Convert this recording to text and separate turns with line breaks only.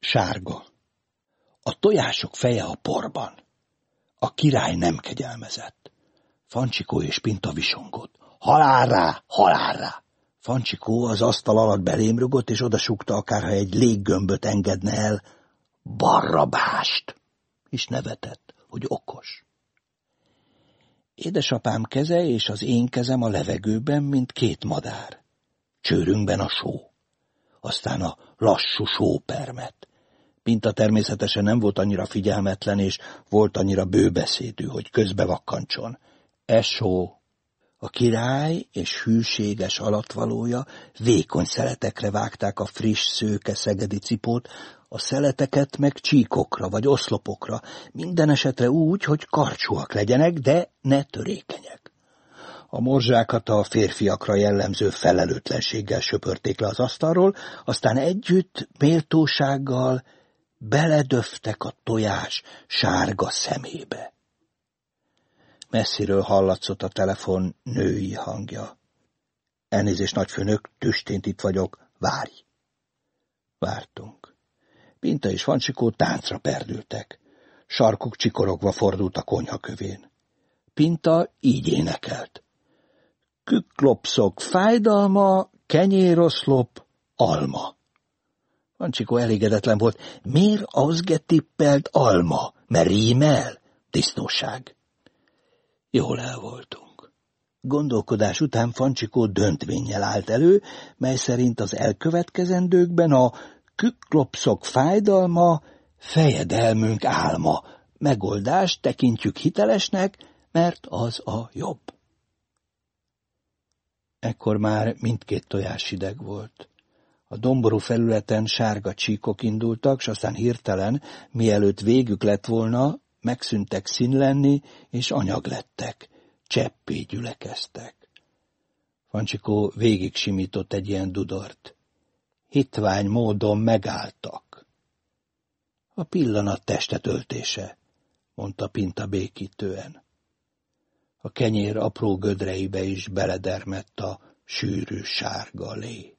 Sárga. A tojások feje a porban. A király nem kegyelmezett. Fancsikó és Pinta visongott. Halálra, halálra! Fancsikó az asztal alatt belém rugott, és odasukta, akárha egy léggömböt engedne el. Barrabást! És nevetett, hogy okos. Édesapám keze és az én kezem a levegőben, mint két madár. Csőrünkben a só. Aztán a lassú sópermet. Pinta természetesen nem volt annyira figyelmetlen, és volt annyira bőbeszédű, hogy közbevakkancson. Esó, a király és hűséges alatvalója vékony szeletekre vágták a friss szőke szegedi cipót, a szeleteket meg csíkokra vagy oszlopokra, minden esetre úgy, hogy karcsúak legyenek, de ne törékenyek. A morzsákat a férfiakra jellemző felelőtlenséggel söpörték le az asztalról, aztán együtt méltósággal beledöftek a tojás sárga szemébe. Messziről hallatszott a telefon női hangja. Elnézést, nagyfőnök, tüstént itt vagyok, várj. Vártunk. Pinta és Fancsikó táncra perdültek. Sarkuk csikorogva fordult a konyhakövén. Pinta így énekelt. Küklopszok fájdalma, kenyéroszlop, alma. Fancsikó elégedetlen volt. Miért az getippelt alma? Mert rímel? Disznóság. Jól el voltunk. Gondolkodás után Fancsikó döntvénnyel állt elő, mely szerint az elkövetkezendőkben a küklopszok fájdalma, fejedelmünk álma. Megoldást tekintjük hitelesnek, mert az a jobb. Ekkor már mindkét tojás hideg volt. A domború felületen sárga csíkok indultak, s aztán hirtelen, mielőtt végük lett volna, megszűntek színlenni, és anyag lettek, cseppé gyülekeztek. Fancsikó végig simított egy ilyen dudort. Hitvány módon megálltak. A pillanat testet öltése, mondta Pinta békítően. A kenyér apró gödreibe is beledermett a sűrű sárga lé.